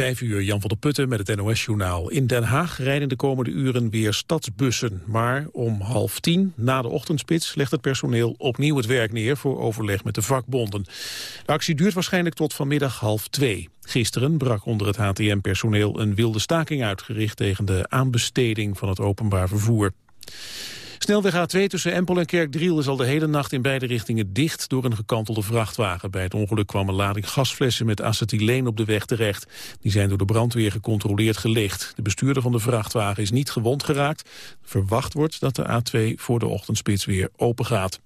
Vijf uur, Jan van der Putten met het NOS-journaal. In Den Haag rijden de komende uren weer stadsbussen. Maar om half tien, na de ochtendspits, legt het personeel opnieuw het werk neer... voor overleg met de vakbonden. De actie duurt waarschijnlijk tot vanmiddag half twee. Gisteren brak onder het HTM-personeel een wilde staking uitgericht... tegen de aanbesteding van het openbaar vervoer. Snelweg A2 tussen Empel en Kerkdriel is al de hele nacht in beide richtingen dicht door een gekantelde vrachtwagen. Bij het ongeluk kwam een lading gasflessen met acetyleen op de weg terecht. Die zijn door de brandweer gecontroleerd gelicht. De bestuurder van de vrachtwagen is niet gewond geraakt. Verwacht wordt dat de A2 voor de ochtendspits weer open gaat.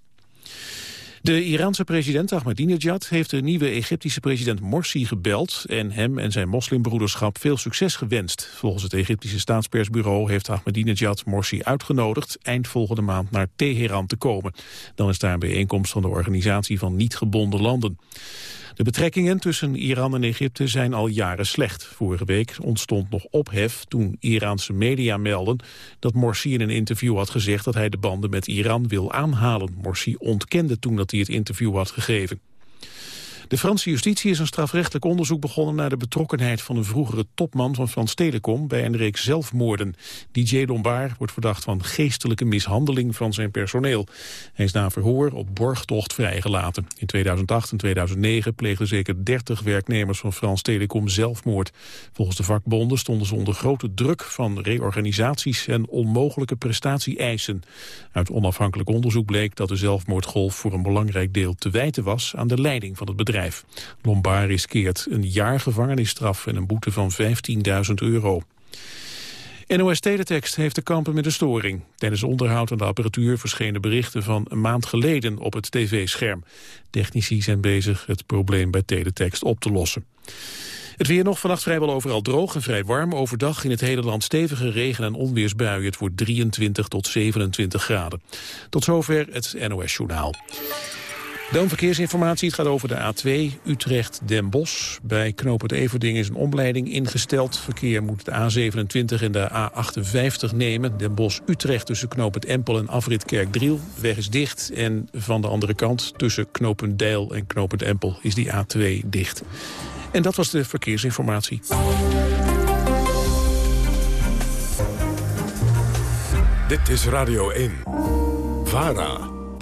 De Iraanse president Ahmadinejad heeft de nieuwe Egyptische president Morsi gebeld en hem en zijn moslimbroederschap veel succes gewenst. Volgens het Egyptische staatspersbureau heeft Ahmadinejad Morsi uitgenodigd eind volgende maand naar Teheran te komen. Dan is daar een bijeenkomst van de organisatie van niet gebonden landen. De betrekkingen tussen Iran en Egypte zijn al jaren slecht. Vorige week ontstond nog ophef toen Iraanse media melden dat Morsi in een interview had gezegd dat hij de banden met Iran wil aanhalen. Morsi ontkende toen dat hij het interview had gegeven. De Franse justitie is een strafrechtelijk onderzoek begonnen naar de betrokkenheid van een vroegere topman van Frans Telecom bij een reeks zelfmoorden. DJ Lombard wordt verdacht van geestelijke mishandeling van zijn personeel. Hij is na verhoor op borgtocht vrijgelaten. In 2008 en 2009 pleegden zeker 30 werknemers van Frans Telecom zelfmoord. Volgens de vakbonden stonden ze onder grote druk van reorganisaties en onmogelijke prestatie-eisen. Uit onafhankelijk onderzoek bleek dat de zelfmoordgolf voor een belangrijk deel te wijten was aan de leiding van het bedrijf bedrijf. Lombard riskeert een jaar gevangenisstraf en een boete van 15.000 euro. NOS Teletext heeft te kampen met een storing. Tijdens onderhoud aan de apparatuur verschenen berichten van een maand geleden op het tv-scherm. Technici zijn bezig het probleem bij Teletext op te lossen. Het weer nog vannacht vrijwel overal droog en vrij warm. Overdag in het hele land stevige regen- en onweersbuien. Het wordt 23 tot 27 graden. Tot zover het NOS-journaal. Dan verkeersinformatie. Het gaat over de A2 Utrecht-Den Bosch. Bij knooppunt Everding is een omleiding ingesteld. Verkeer moet de A27 en de A58 nemen. Den Bosch-Utrecht tussen knooppunt Empel en afrit Kerkdriel. weg is dicht. En van de andere kant tussen knooppunt Deil en knooppunt Empel is die A2 dicht. En dat was de verkeersinformatie. Dit is Radio 1. VARA.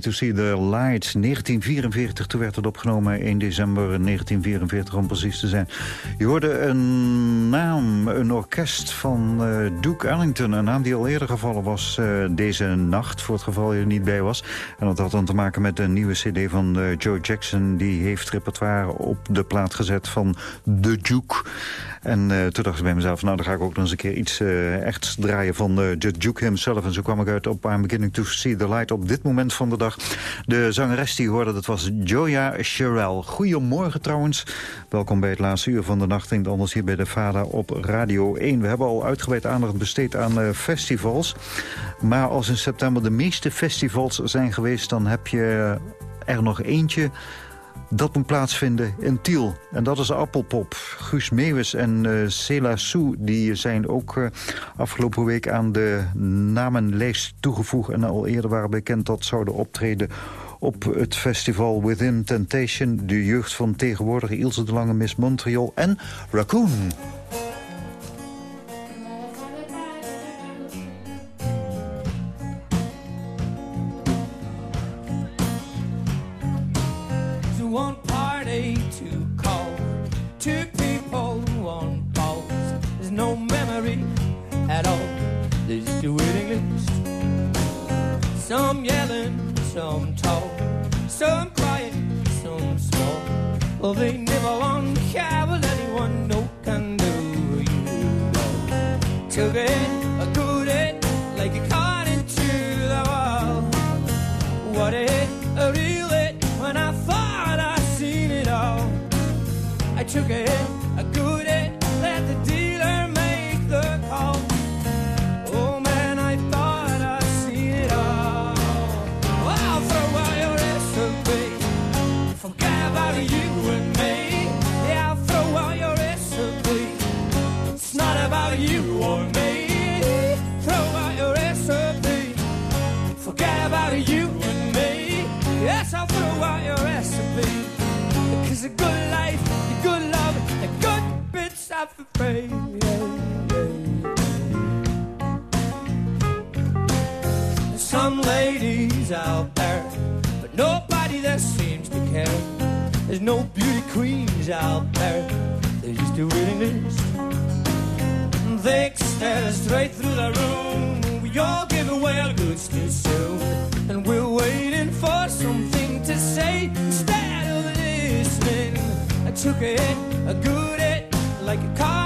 To see the light. 1944, toen werd het opgenomen. 1 december 1944 om precies te zijn. Je hoorde een naam, een orkest van uh, Duke Ellington. Een naam die al eerder gevallen was uh, deze nacht, voor het geval je er niet bij was. En dat had dan te maken met een nieuwe cd van uh, Joe Jackson. Die heeft repertoire op de plaat gezet van The Duke. En toen dacht ik bij mezelf, nou dan ga ik ook nog eens een keer iets echt draaien van The Duke himself. En zo kwam ik uit op I'm Beginning to See the Light op dit moment van de dag. De zangeres die hoorde, dat was Joya Sherelle. Goedemorgen trouwens. Welkom bij het laatste uur van de nacht. En anders hier bij de VADA op Radio 1. We hebben al uitgebreid aandacht besteed aan festivals. Maar als in september de meeste festivals zijn geweest... dan heb je er nog eentje dat moet plaatsvinden in Tiel. En dat is Appelpop. Guus Meeuwis en uh, Cela Sou die zijn ook uh, afgelopen week aan de namenlijst toegevoegd... en al eerder waren bekend dat zouden optreden op het festival Within Temptation. De jeugd van tegenwoordig Ilse de Lange, Miss Montreal en Raccoon. Some yelling, some talk, some crying, some small. Well, they never want free. Some ladies out there, but nobody that seems to care. There's no beauty queens out there, they're just waiting list. They stare straight through the room. We all give away our goods too soon, and we're waiting for something to say instead of listening. I took it, a good it, like a caught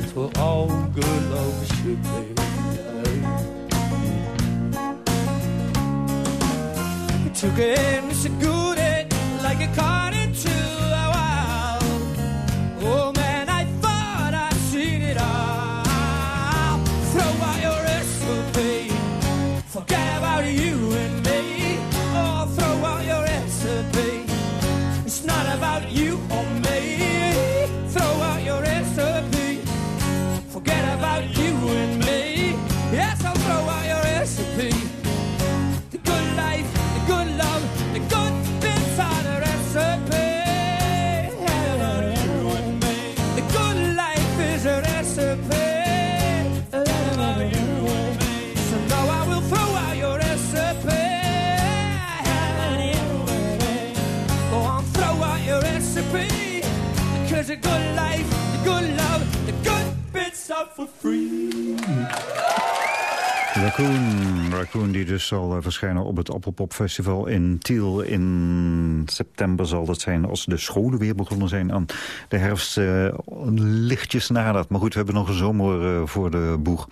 That's what all good love should be. Took it, Mr. Good it, like a caught Coon. Raccoon die dus zal uh, verschijnen op het Appelpop Festival in Tiel. In september zal dat zijn als de scholen weer begonnen zijn aan de herfst uh, lichtjes nadert. Maar goed, we hebben nog een zomer uh, voor de boeg.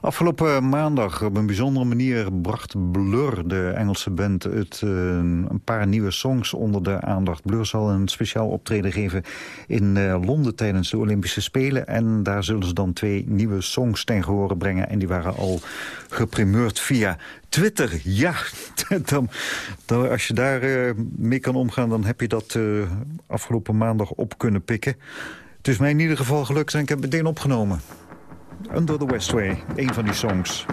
Afgelopen maandag op een bijzondere manier bracht Blur, de Engelse band, het, een paar nieuwe songs onder de aandacht. Blur zal een speciaal optreden geven in Londen tijdens de Olympische Spelen. En daar zullen ze dan twee nieuwe songs ten gehore brengen. En die waren al geprimeerd via Twitter. Ja, dan, dan, als je daar uh, mee kan omgaan... dan heb je dat uh, afgelopen maandag op kunnen pikken. Het is mij in ieder geval gelukt en ik heb het meteen opgenomen. Under the Westway, een van die songs.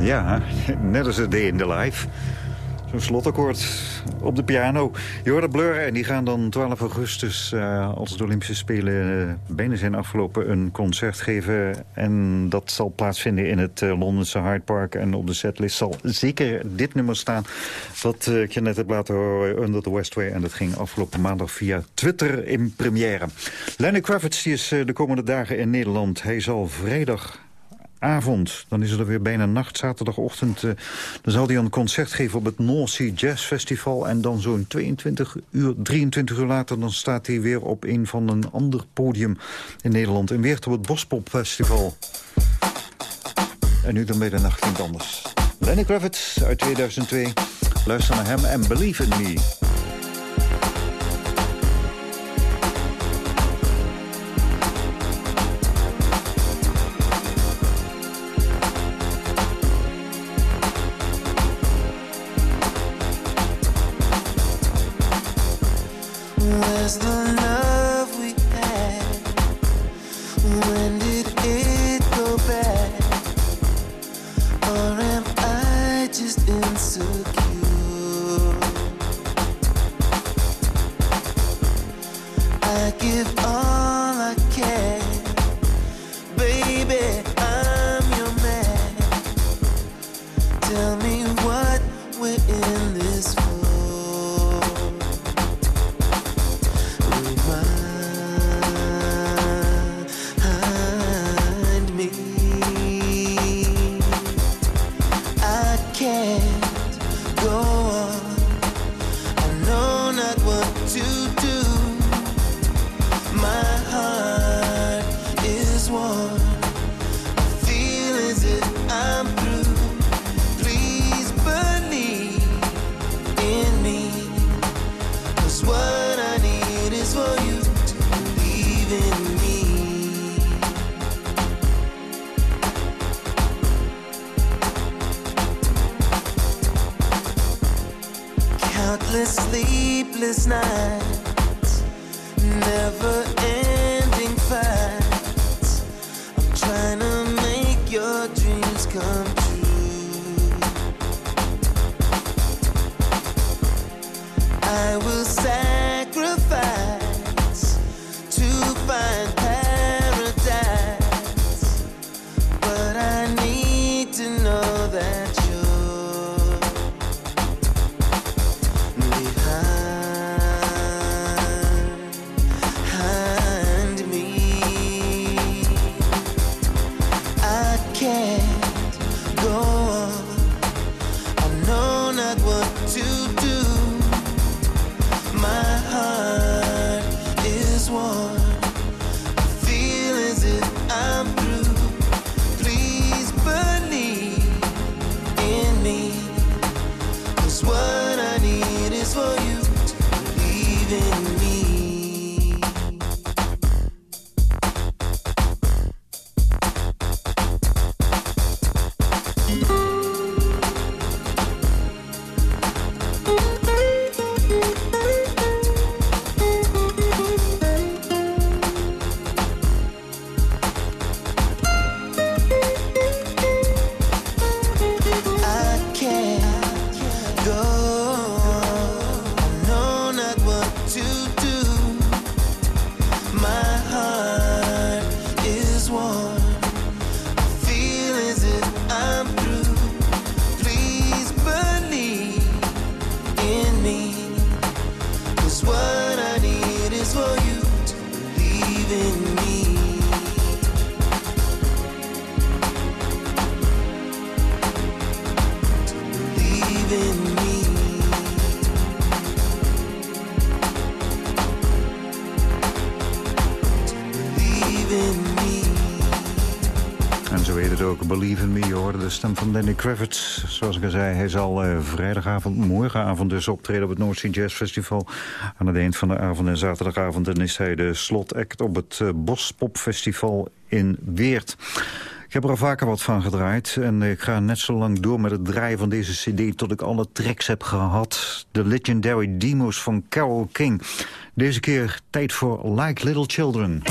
Ja, net als A Day in the Life. Zo'n slotakkoord op de piano. Je hoort en die gaan dan 12 augustus... Uh, als de Olympische Spelen uh, bijna zijn afgelopen... een concert geven. En dat zal plaatsvinden in het uh, Londense Hyde Park. En op de setlist zal zeker dit nummer staan... dat ik je net heb laten horen, Under the Westway. En dat ging afgelopen maandag via Twitter in première. Lenny Kravitz is de komende dagen in Nederland. Hij zal vrijdag avond. Dan is het er weer bijna nacht, zaterdagochtend. Uh, dan zal hij een concert geven op het North Sea Jazz Festival. En dan zo'n 22 uur, 23 uur later... dan staat hij weer op een van een ander podium in Nederland. En weer op het Bospop Festival. En nu dan bij de nacht niet anders. Lenny Kravitz uit 2002. Luister naar hem en Believe in Me. Stem van Danny Kravitz. Zoals ik al zei, hij zal eh, vrijdagavond, morgenavond dus optreden... op het North Sea Jazz Festival. Aan het eind van de avond en zaterdagavond... is hij de slotact op het uh, Bospop Festival in Weert. Ik heb er al vaker wat van gedraaid. En ik ga net zo lang door met het draaien van deze cd... tot ik alle tracks heb gehad. De Legendary Demos van Carole King. Deze keer tijd voor Like Little Children.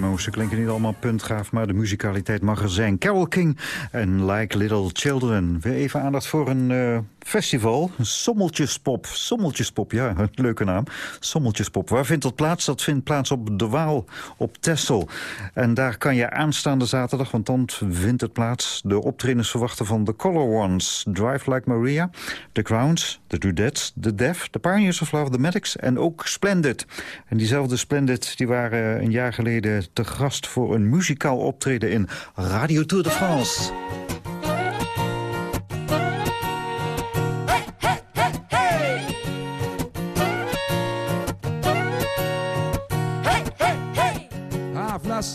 Demo's. Ze klinken niet allemaal puntgaaf, maar de muzikaliteit mag er zijn. Carol King en Like Little Children. Weer even aandacht voor een eh, festival. Sommeltjespop. Sommeltjespop, ja, een leuke naam. Sommeltjespop. Waar vindt dat plaats? Dat vindt plaats op de Waal, op Texel. En daar kan je aanstaande zaterdag, want dan vindt het plaats... de optredens verwachten van The Color Ones, Drive Like Maria... The Crowns, The Dudettes, The Deaf, The Pioneers of Love, The Medics... en ook Splendid. En diezelfde Splendid die waren een jaar geleden te gast... voor een muzikaal optreden in Radio Tour de France.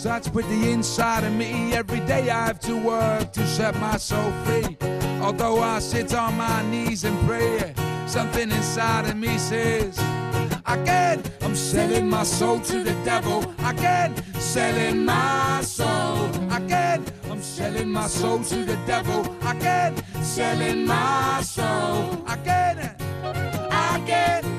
Lost with the inside of me. Every day I have to work to set my soul free. Although I sit on my knees and pray, something inside of me says, Again, I'm selling my soul to the devil. Again, selling my soul. Again, I'm selling my soul to the devil. Again, selling my soul. Again, again, again,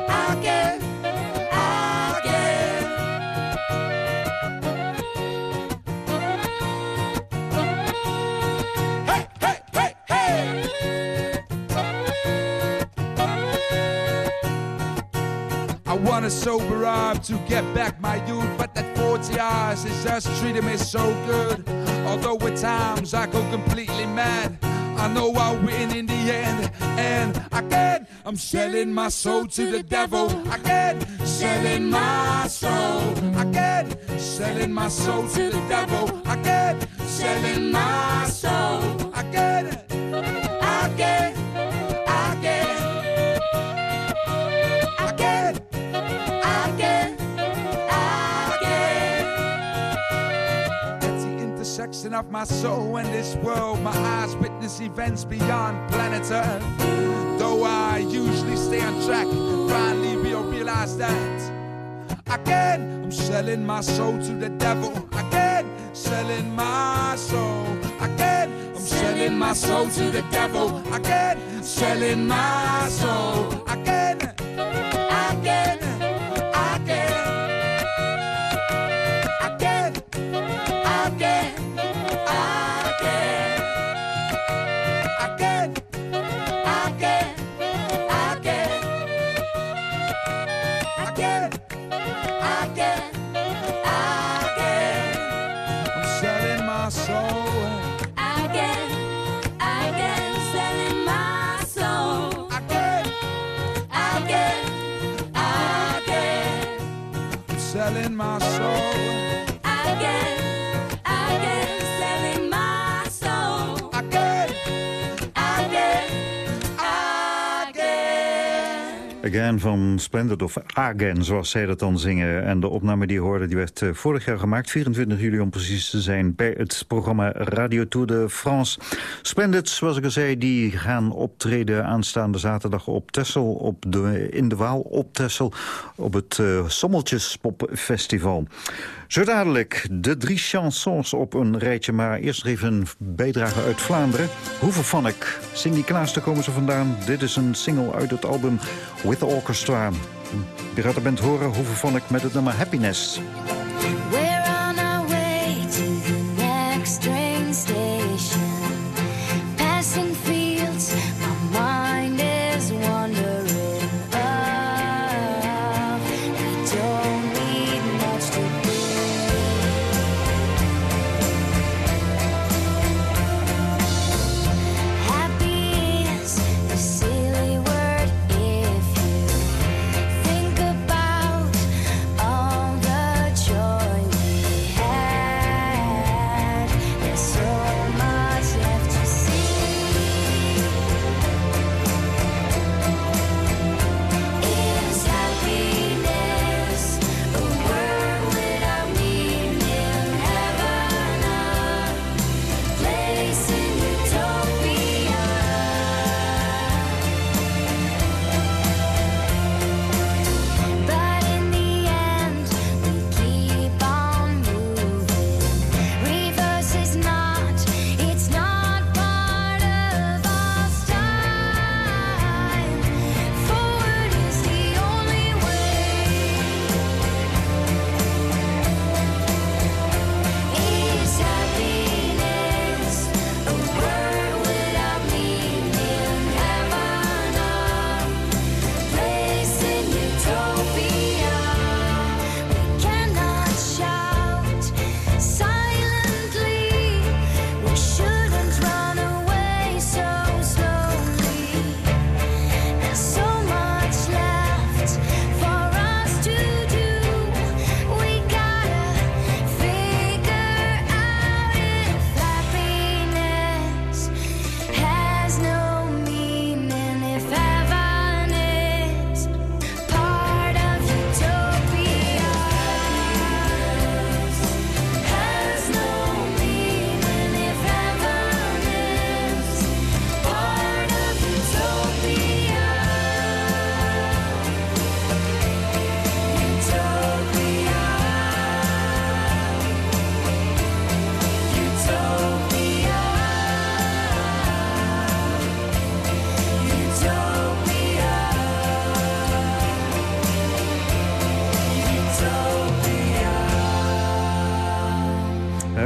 I wanna sober up to get back my youth, but that 40 hours is just treating me so good. Although at times I go completely mad, I know I'll win in the end. And again, I'm selling my soul to the devil. Again, selling my soul. Again, selling my soul to the devil. Again, selling my soul. Again, again, intersection of my soul and this world, my eyes witness events beyond planet Earth. Though I usually stay on track, finally we'll realize that Again, I'm selling my soul to the devil. Again, selling my soul. Again, I'm selling my soul to the devil. Again, selling my soul. Again, again. Again. Van Splendid of Again, zoals zij dat dan zingen. En de opname die je hoorde, die werd eh, vorig jaar gemaakt... 24 juli om precies te zijn, bij het programma Radio Tour de France. Splendid, zoals ik al zei, die gaan optreden aanstaande zaterdag op Texel... Op de, in de Waal op Texel, op het uh, Sommeltjes Popfestival. Zo dadelijk de drie chansons op een rijtje, maar eerst even een bijdrage uit Vlaanderen. Hoeveel van ik? Cindy Klaas, daar komen ze vandaan. Dit is een single uit het album With the Orchestra. Je gaat de band horen, hoeveel van ik met het nummer Happiness.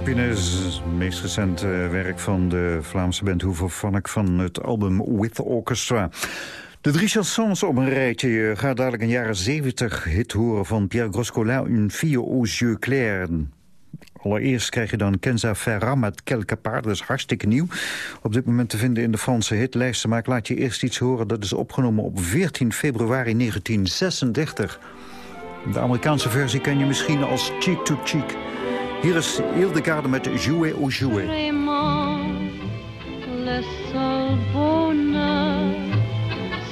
Happiness, het meest recente werk van de Vlaamse band Hoeveel van ik van het album With the Orchestra. De drie chansons op een rijtje. Je gaat dadelijk een jaren 70 hit horen van Pierre Groscolin, Une fille aux yeux clairs. Allereerst krijg je dan Kenza Ferra met Quelque part. Dat is hartstikke nieuw. Op dit moment te vinden in de Franse hitlijsten. Maar ik laat je eerst iets horen. Dat is opgenomen op 14 februari 1936. De Amerikaanse versie ken je misschien als Cheek to Cheek. Hier is Hildegarde met Jouer au Jouer. Vraiment, le seul bonheur,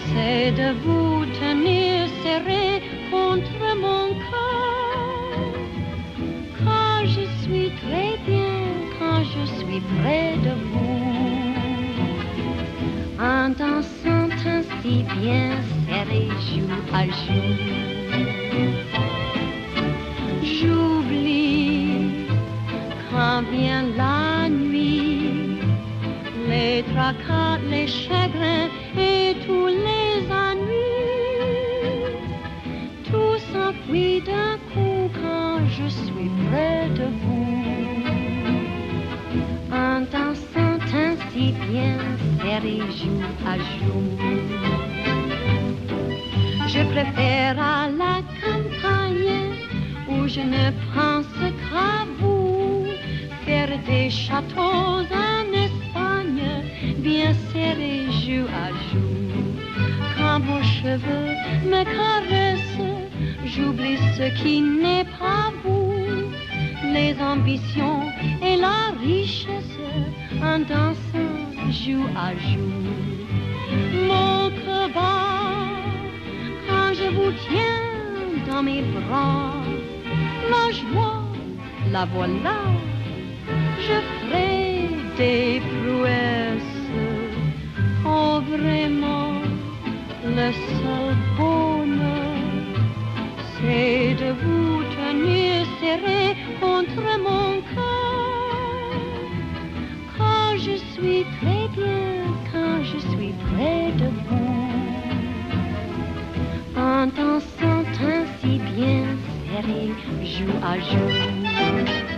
c'est de vous tenir serré contre mon cœur. Quand je suis très bien, quand je suis près de vous, en dansant ainsi bien serré jour à jour. vient la nuit, les tracas, les chagrins et tous les ennuis, tout s'enfuit d'un coup quand je suis près de vous. En dansant ainsi bien serré joue à joue. Je préfère à la campagne où je ne pense qu'à vous. Des châteaux en Espagne, bien serrés joue à joue. Quand vos cheveux me caressent, j'oublie ce qui n'est pas vous. Les ambitions et la richesse en dansant joue à joue. Mon bat quand je vous tiens dans mes bras. La joie, la voilà, je ferai des prouesses. Oh, vraiment, le seul bonheur, c'est de vous tenir serré contre mon cœur. Quand je suis très bien, quand je suis près de vous. En dansant ainsi bien serré, joue à joue.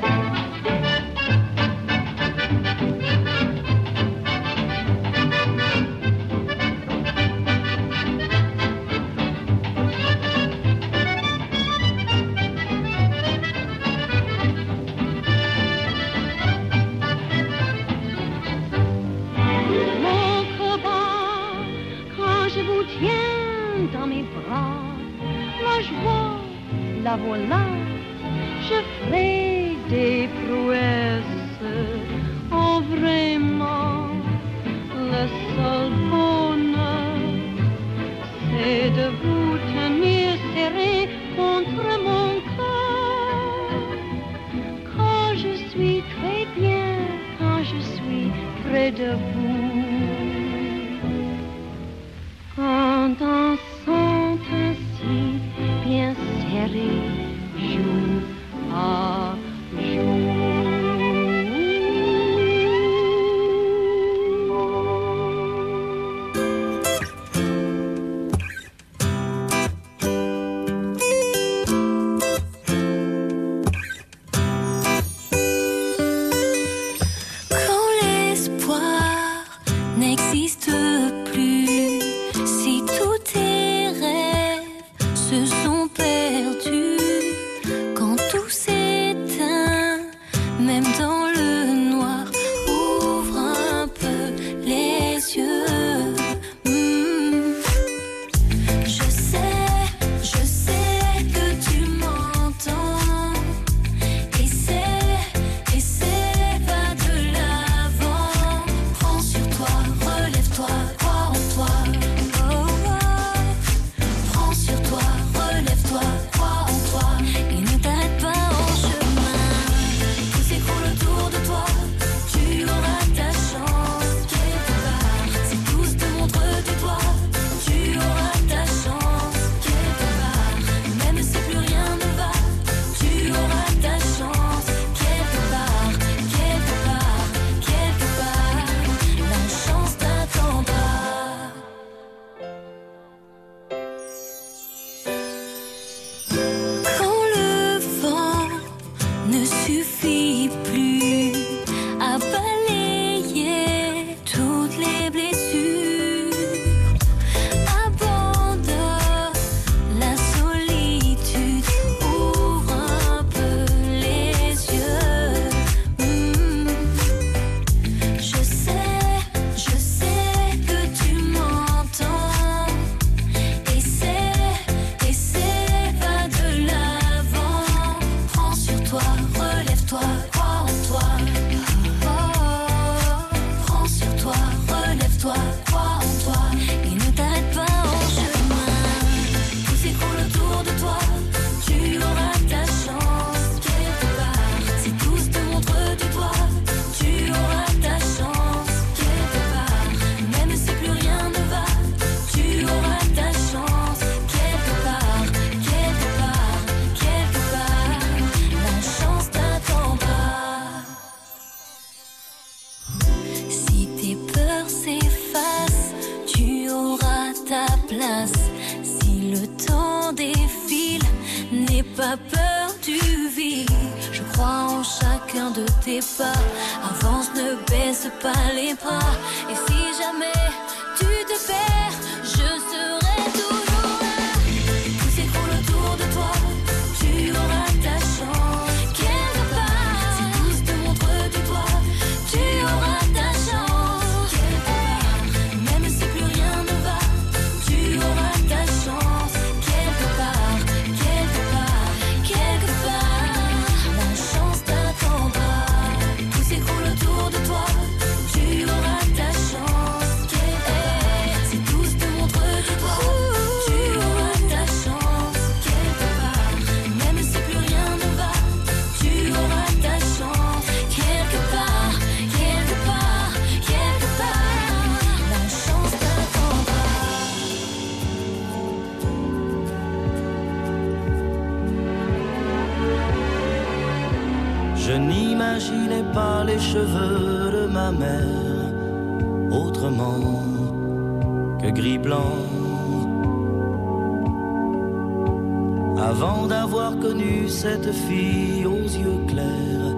Cette fille aux yeux clairs,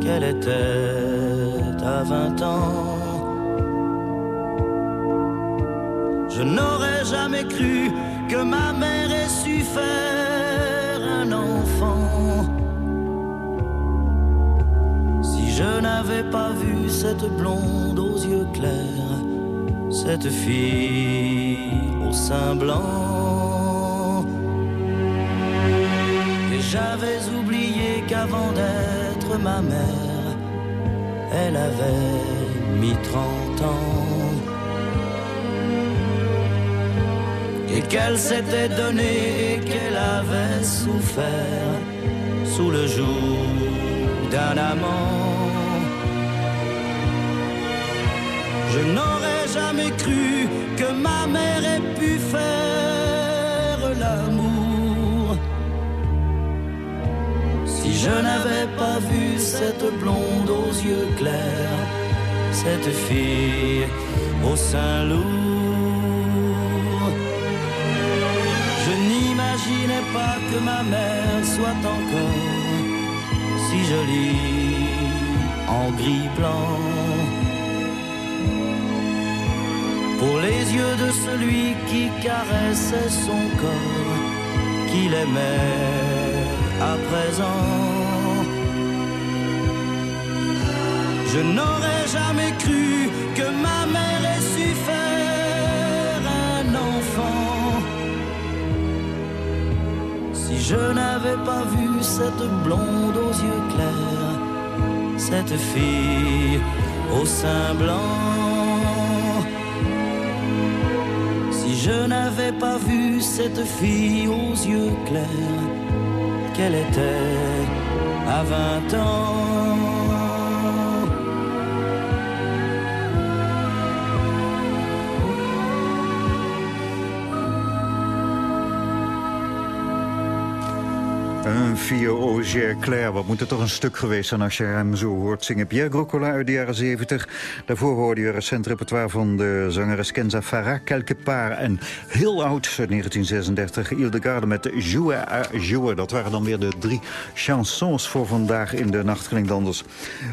qu'elle était à vingt ans. Je n'aurais jamais cru que ma mère ait su faire un enfant. Si je n'avais pas vu cette blonde aux yeux clairs, cette fille au sein blanc, j'avais oublié qu'avant d'être ma mère, elle avait mis trente ans. Et qu'elle s'était donnée et qu'elle avait souffert sous le joug d'un amant. Je n'aurais jamais cru que ma mère ait pu faire je n'avais pas vu cette blonde aux yeux clairs, cette fille au sein lourd. Je n'imaginais pas que ma mère soit encore si jolie en gris blanc. Pour les yeux de celui qui caressait son corps, qu'il aimait à présent. Je n'aurais jamais cru que ma mère ait su faire un enfant. Si je n'avais pas vu cette blonde aux yeux clairs, cette fille au sein blanc. Si je n'avais pas vu cette fille aux yeux clairs, qu'elle était à vingt ans. Een Vio Claire, wat moet het toch een stuk geweest zijn als je hem zo hoort zingen. Pierre Groccola uit de jaren 70. Daarvoor hoorde je recent repertoire van de zangeres Kenza Farah, Quelque Part. En heel oud, uit 1936, Ildegarde met Jouer à Jouer. Dat waren dan weer de drie chansons voor vandaag in de Nacht.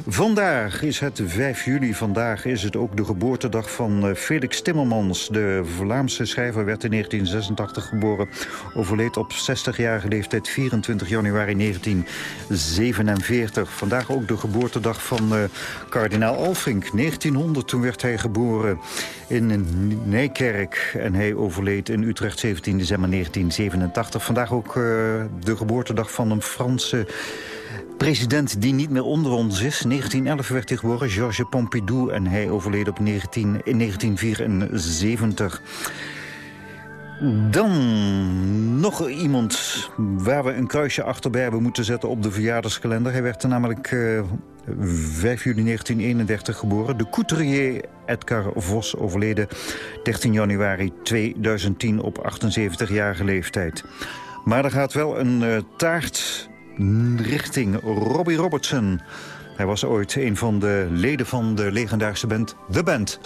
Vandaag is het 5 juli. Vandaag is het ook de geboortedag van eh, Felix Timmermans. De Vlaamse schrijver werd in 1986 geboren. Overleed op 60-jarige leeftijd 24 januari 1947. Vandaag ook de geboortedag van uh, kardinaal Alfink. 1900, toen werd hij geboren in Nijkerk. En hij overleed in Utrecht 17 december 1987. Vandaag ook uh, de geboortedag van een Franse... President die niet meer onder ons is. 1911 werd hij geboren, Georges Pompidou. En hij overleed op 19, in 1974. Dan nog iemand waar we een kruisje achterbij hebben moeten zetten op de verjaardagskalender. Hij werd namelijk uh, 5 juli 1931 geboren. De couturier Edgar Vos overleden 13 januari 2010 op 78-jarige leeftijd. Maar er gaat wel een uh, taart richting Robbie Robertson. Hij was ooit een van de leden van de legendarische band The Band.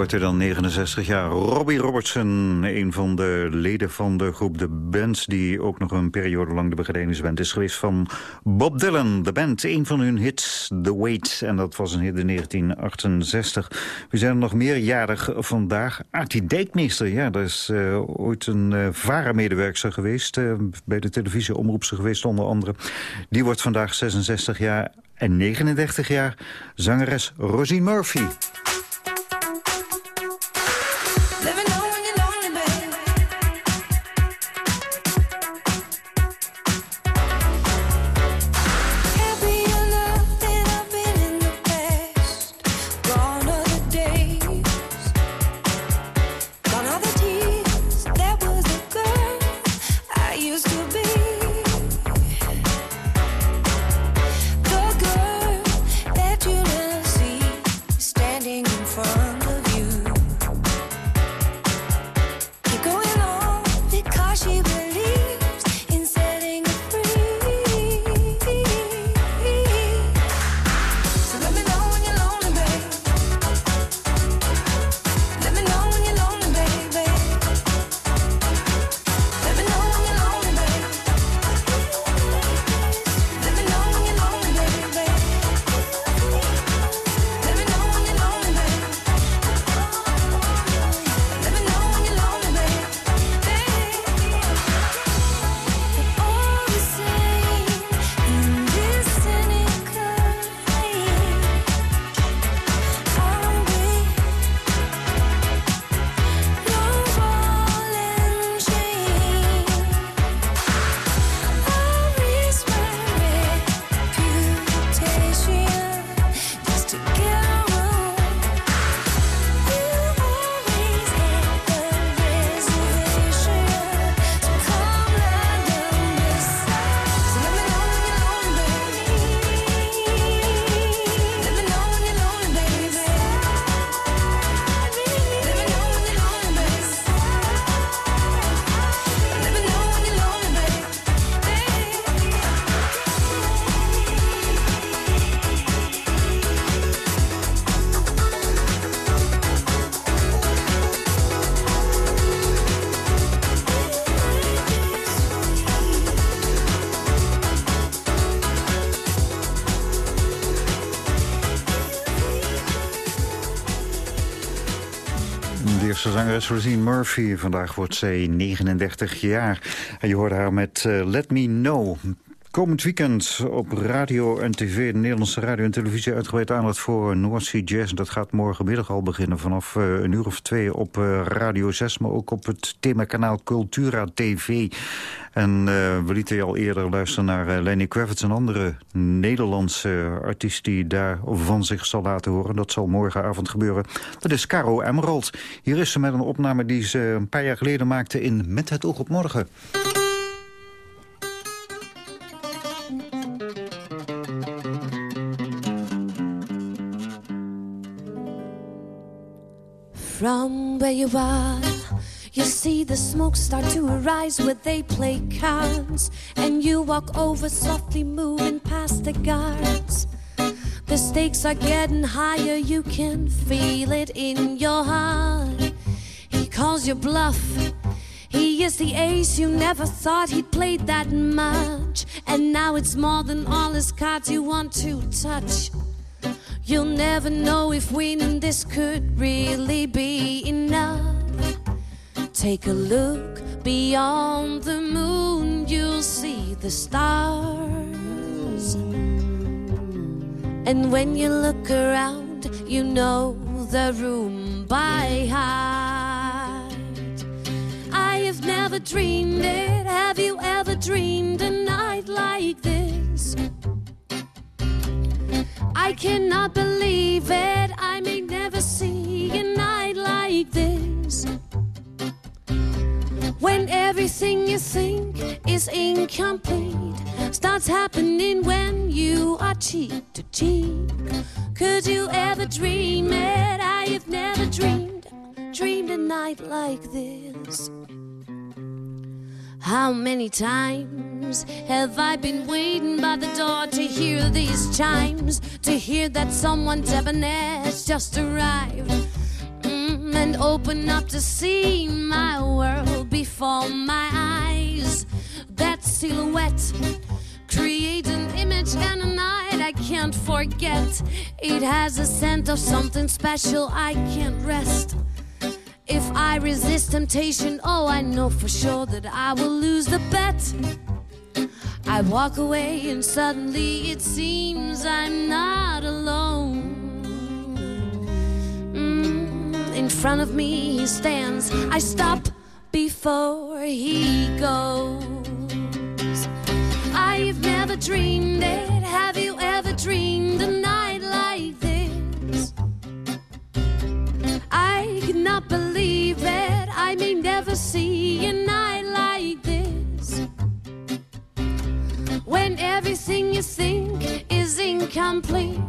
wordt er dan 69 jaar. Robbie Robertson, een van de leden van de groep The Band, die ook nog een periode lang de begeleidingsband is geweest van Bob Dylan. De band, een van hun hits, The Wait. En dat was in 1968. We zijn nog meerjarig vandaag. Artie Dijkmeester, ja, dat is eh, ooit een eh, uh, VARA-medewerker geweest... Eh, bij de televisieomroepse geweest onder andere. Die wordt vandaag 66 jaar en 39 jaar zangeres Rosie Murphy. Zangeres Rosine Murphy. Vandaag wordt zij 39 jaar. En je hoorde haar met eh, Let Me Know. Komend weekend op radio en tv, de Nederlandse radio en televisie... uitgebreid aandacht voor North Sea Jazz. Dat gaat morgenmiddag al beginnen vanaf eh, een uur of twee op eh, Radio 6... maar ook op het themakanaal Cultura TV. En eh, we lieten je al eerder luisteren naar Lenny Kravitz... een andere Nederlandse artiest die daar van zich zal laten horen. Dat zal morgenavond gebeuren. Dat is Caro Emerald. Hier is ze met een opname die ze een paar jaar geleden maakte... in Met het oog op morgen. Where you are, you see the smoke start to arise where they play cards. And you walk over softly, moving past the guards. The stakes are getting higher, you can feel it in your heart. He calls your bluff. He is the ace you never thought he'd played that much. And now it's more than all his cards you want to touch. You'll never know if winning this could really be enough. Take a look beyond the moon, you'll see the stars. And when you look around, you know the room by heart. I have never dreamed it. Have you ever dreamed a night like this? I cannot believe it. I may never see a night like this. When everything you think is incomplete starts happening when you are cheek to cheek. Could you ever dream it? I have never dreamed, dreamed a night like this. How many times have I been waiting by the door to hear these chimes? To hear that someone debonair's just arrived mm, and open up to see my world before my eyes. That silhouette create an image and a night I can't forget. It has a scent of something special. I can't rest. If I resist temptation, oh, I know for sure that I will lose the bet. I walk away, and suddenly it seems I'm not alone. Mm, in front of me, he stands. I stop before he goes. I've never dreamed it. Have you ever dreamed a Cannot believe it. I may never see a night like this. When everything you think is incomplete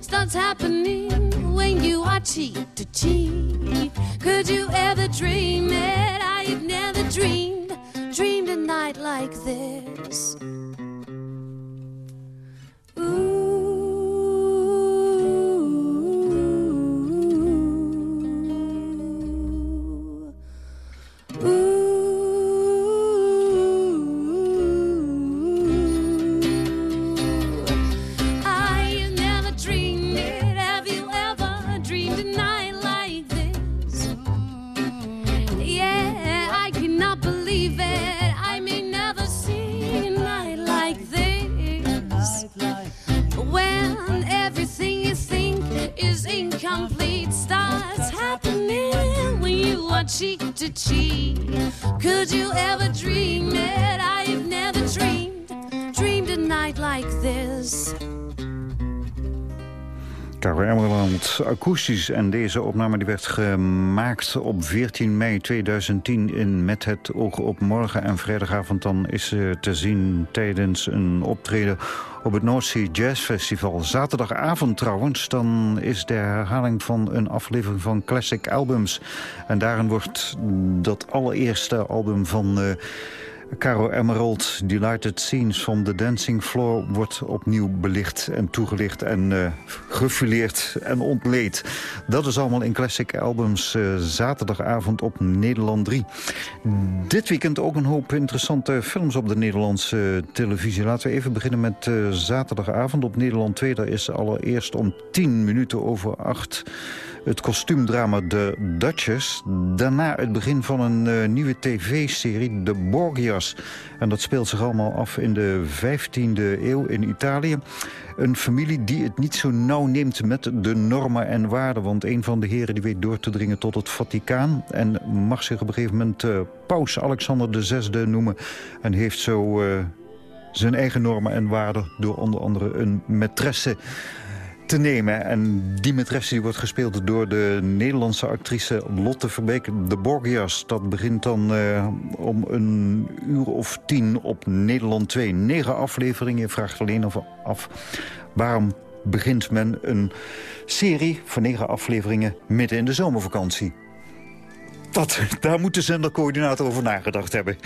starts happening when you are cheek to cheat. Could you ever dream it? I have never dreamed, dreamed a night like this. I Emerald, akoestisch. En deze opname die werd gemaakt op 14 mei 2010 in Met het oog op morgen. En vrijdagavond dan is ze te zien tijdens een optreden op het Sea Jazz Festival. Zaterdagavond trouwens, dan is de herhaling van een aflevering van Classic Albums. En daarin wordt dat allereerste album van... eh, Caro Emerald, Delighted Scenes from the Dancing Floor... wordt opnieuw belicht en toegelicht en eh gefileerd en ontleed. Dat is allemaal in Classic Albums eh, zaterdagavond op Nederland 3. Dit weekend ook een hoop interessante films op de Nederlandse televisie. Laten we even beginnen met eh, zaterdagavond op Nederland 2. Daar is allereerst om 10 minuten over 8 het kostuumdrama The Duchess. Daarna het begin van een eh, nieuwe tv-serie, The Borgias. En dat speelt zich allemaal af in de 15e eeuw in Italië. Een familie die het niet zo nauw neemt met de normen en waarden. Want een van de heren die weet door te dringen tot het Vaticaan... en mag zich op een gegeven moment uh, paus Alexander VI noemen... en heeft zo... Uh, zijn eigen normen en waarden door onder andere een maîtresse te nemen. En die maîtresse die wordt gespeeld door de Nederlandse actrice Lotte Verbeek. De Borgias, dat begint dan uh, om een uur of tien op Nederland 2. Negen afleveringen, je vraagt alleen af waarom begint men een serie van negen afleveringen midden in de zomervakantie. Dat, daar moet de zendercoördinator over nagedacht hebben.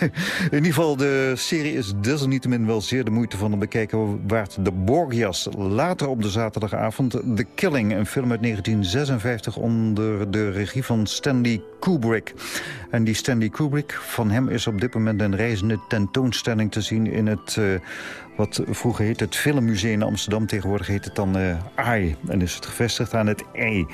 In ieder geval, de serie is desalniettemin wel zeer de moeite van het bekijken waard. De Borgias. Later op de zaterdagavond The Killing. Een film uit 1956 onder de regie van Stanley Kubrick. En die Stanley Kubrick, van hem is op dit moment een reizende tentoonstelling te zien... in het uh, wat vroeger heette het Filmmuseum in Amsterdam. Tegenwoordig heet het dan uh, AI en is het gevestigd aan het E.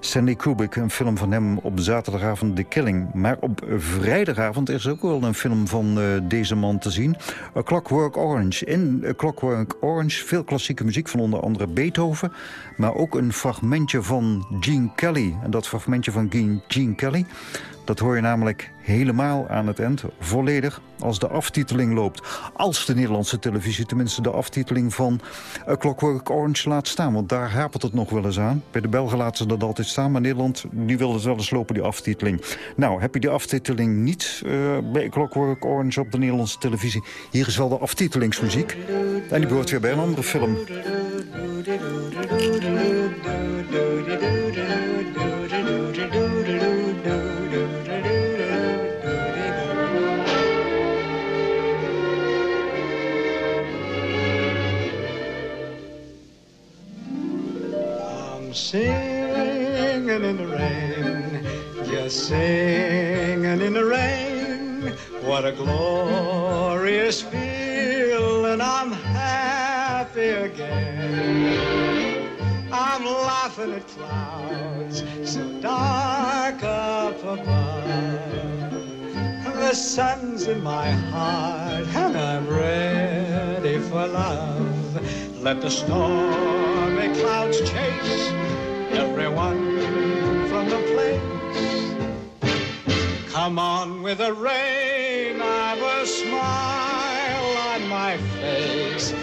Stanley Kubrick, een film van hem op zaterdagavond The Killing. Maar op vrijdagavond is er ook wel een film van uh, deze man te zien. A Clockwork Orange. In A Clockwork Orange veel klassieke muziek van onder andere Beethoven. Maar ook een fragmentje van Gene Kelly. En dat fragmentje van Gene, Gene Kelly... Dat hoor je namelijk helemaal aan het eind, volledig, als de aftiteling loopt. Als de Nederlandse televisie tenminste de aftiteling van Clockwork Orange laat staan. Want daar hapert het nog wel eens aan. Bij de Belgen laten ze dat altijd staan, maar Nederland die wil het wel eens lopen, die aftiteling. Nou, heb je die aftiteling niet uh, bij Clockwork Orange op de Nederlandse televisie? Hier is wel de aftitelingsmuziek. En die behoort weer bij een andere film. Singing in the rain, just singing in the rain. What a glorious feeling, I'm happy again. I'm laughing at clouds so dark up above. The sun's in my heart and I'm ready for love. Let the stormy clouds chase everyone from the place. Come on with the rain, I've a smile on my face.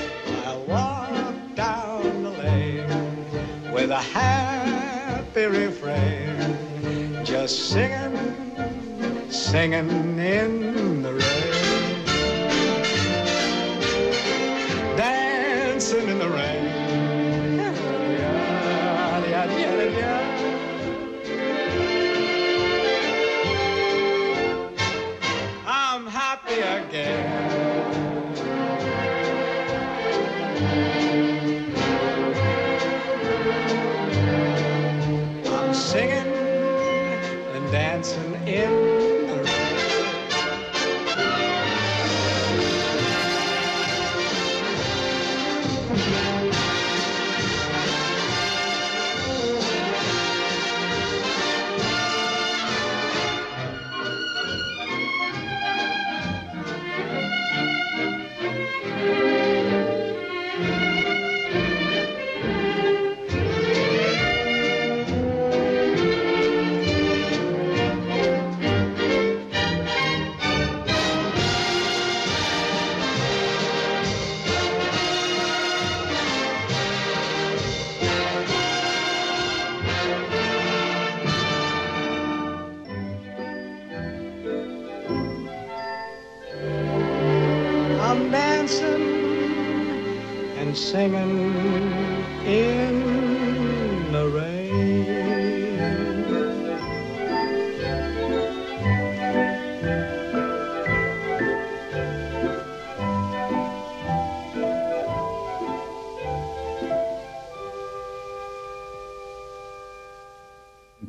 I'll walk down the lane with a happy refrain, just singing, singing in the rain, dancing in the rain. I'm singing and dancing in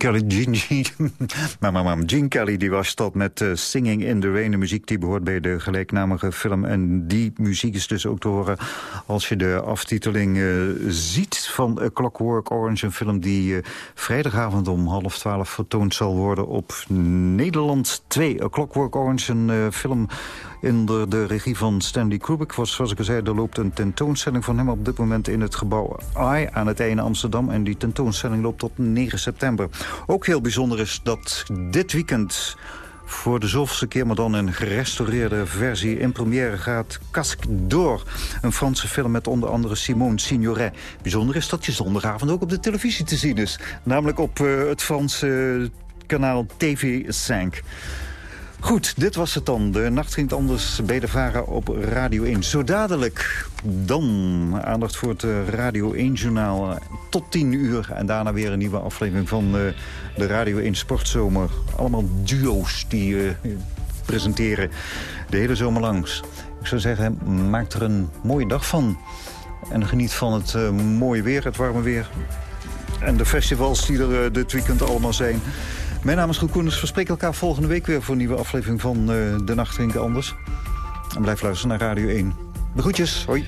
Kelly, Gene, Gene, Gene Kelly die was dat met eh, Singing in the Rain. De muziek die behoort bij de gelijknamige film. En die muziek is dus ook te horen als je de aftiteling eh, ziet van A Clockwork Orange. Een film die eh, vrijdagavond om half twaalf vertoond zal worden op Nederland 2. A Clockwork Orange, een film in de, regie van Stanley Kubrick. Was, zoals ik al zei, er loopt een tentoonstelling van hem op dit moment in het gebouw AI aan het einde Amsterdam. En die tentoonstelling loopt tot 9 september. Ook heel bijzonder is dat dit weekend voor de zoveelste keer, maar dan een gerestaureerde versie in première gaat Casque d'Or. Een Franse film met onder andere Simone Signoret. Bijzonder is dat je zondagavond ook op de televisie te zien is. Namelijk op uh, het Franse kanaal TV5. Goed, dit was het dan. De nacht ging anders bij de Vara op Radio 1. Zo dadelijk dan aandacht voor het eh, Radio 1-journaal tot 10 uur. En daarna weer een nieuwe aflevering van eh, de Radio 1 Sportzomer. Allemaal duo's die presenteren de hele zomer langs. Ik zou zeggen, maak er een mooie dag van. En geniet van het mooie weer, het warme weer. En de festivals die er dit weekend allemaal zijn. Mijn naam is Groen Koeners. We spreken elkaar volgende week weer voor een nieuwe aflevering van uh, De Nacht Anders. En blijf luisteren naar Radio 1. De groetjes. Hoi.